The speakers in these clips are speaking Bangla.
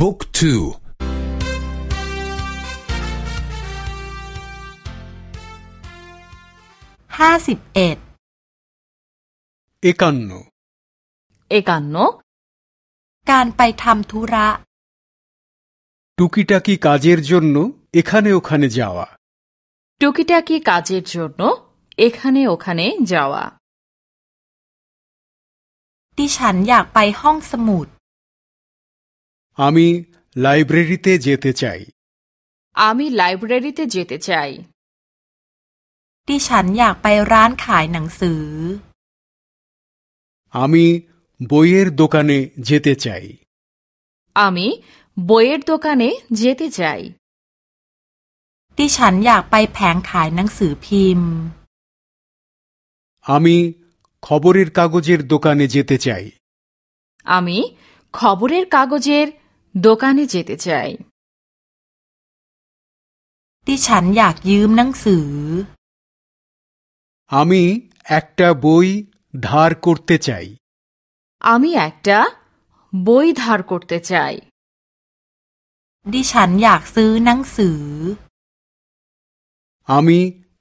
บุ๊กทู ห้าสิบเอ็ด একান্ন একান্ন การไปทำธุระ টুকিটাকি কাজের জন্য এখানে ওখানে যাওয়া টুকিটাকি কাজের জন্য এখানে ওখানে যাওয়া ดิฉันอยากไปห้องสมุด আমি লাইব্রেরিতে যেতে চাই আমি লাইব্রেরিতে যেতে চাই ดิฉันอยากไปร้านขายหนังสือ আমি বইয়ের দোকানে যেতে চাই আমি বইয়ের দোকানে যেতে চাই ดิฉันอยากไปแผงขายหนังสือพิมพ์ আমি খবরের কাগজের দোকানে যেতে চাই আমি খবরের কাগজের দোকানে যেতে চাই ดิฉันอยากยืมหนังสือ আমি একটা বই ধার করতে চাই আমি একটা বই ধার করতে চাই ดิฉันอยากซื้อหนังสือ আমি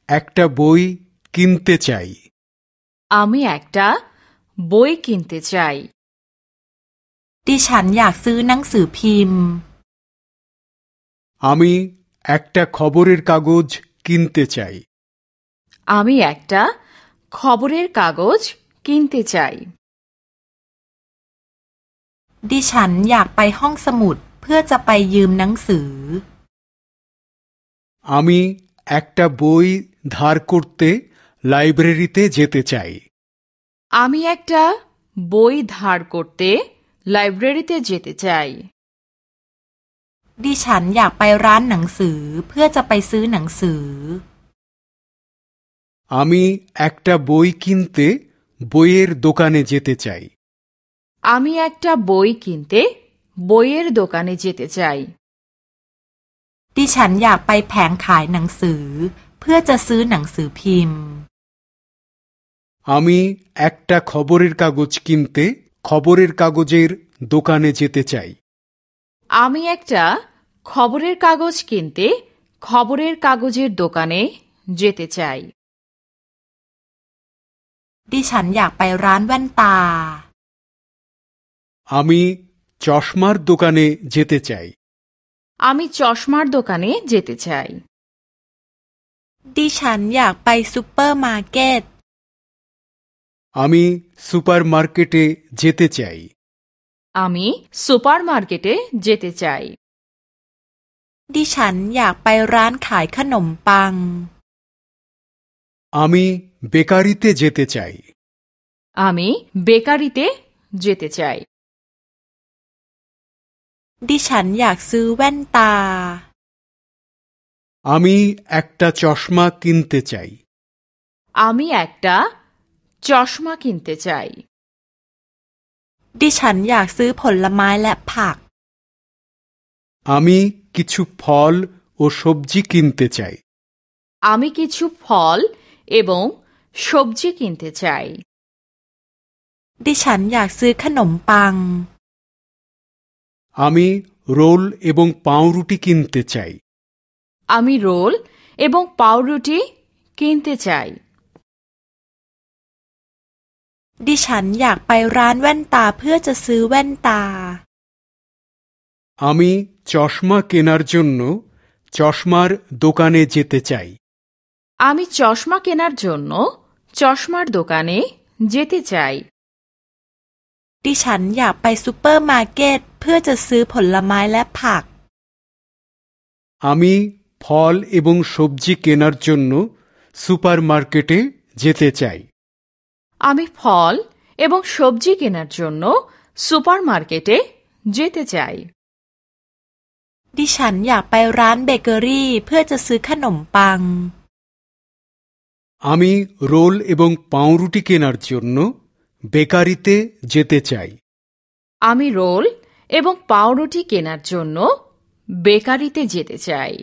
একটা বই কিনতে চাই আমি একটা বই কিনতে চাই ดิฉันอยากซื้อหนังสือพิมพ์ আমি একটা খবরের কাগজ কিনতে চাই আমি একটা খবরের কাগজ কিনতে চাই ดิฉันอยากไปห้องสมุดเพื่อจะไปยืมหนังสือ আমি একটা বই ধার করতে লাইব্রেরিতে যেতে চাই আমি একটা বই ধার করতে লাইব্রেরিতে যেতে চাই ดิฉันอยากไปร้านหนังสือเพื่อจะไปซื้อหนังสือ আমি একটা বই কিনতে বইয়ের দোকানে যেতে চাই আমি একটা বই কিনতে বইয়ের দোকানে যেতে চাই ดิฉันอยากไปแผงขายหนังสือ เพื่อจะซื้อหนังสือพิมพ์ আমি একটা খবরের কাগজ কিনতে খবরের কাগজের দোকানে যেতে চাই আমি একটা খবরের কাগজ কিনতে খবরের কাগজের দোকানে যেতে চাই ดิฉันอยากไปร้านแว่นตา আমি চশমার দোকানে যেতে চাই আমি চশমার দোকানে যেতে চাই ดิฉันอยากไปซูเปอร์มาร์เก็ต আমি সুপার মার্কেটে যেতে চাই আমি সুপার মার্কেটে যেতে চাই ดิฉันอยากไปร้านขายขนมปัง আমি বেকারিতে যেতে চাই আমি বেকারিতে যেতে চাই ดิฉันอยากซื้อแว่นตา আমি একটা চশমা কিনতে চাই আমি একটা চশমা কিনতে চাই ดิฉันอยากซื้อผลไม้และผัก আমি কিছু ফল ও সবজি কিনতে চাই আমি কিছু ফল এবং সবজি কিনতে চাই ดิฉันอยากซื้อขนมปัง আমি রোল এবং পাউরুটি কিনতে চাই আমি রোল এবং পাউরুটি কিনতে চাই ดิฉันอยากไปร้านแว่นตาเพื่อจะซื้อแว่นตา আমি চশমা কেনার জন্য চশমার দোকানে যেতে চাই আমি চশমা কেনার জন্য চশমার দোকানে যেতে চাই ดิฉันอยากไปซูเปอร์มาร์เก็ตเพื่อจะซื้อผลไม้และผัก আমি ফল এবং সবজি কেনার জন্য সুপার মার্কেটে যেতে চাই আমি ফল এবং সবজি কেনার জন্য সুপার মার্কেটে যেতে চাই ดิฉันอยากไปร้านเบเกอรี่เพื่อจะซื้อขนมปัง আমি রোল এবং পাউরুটি কেনার জন্য বেকারিতে যেতে চাই আমি রোল এবং পাউরুটি কেনার জন্য বেকারিতে যেতে চাই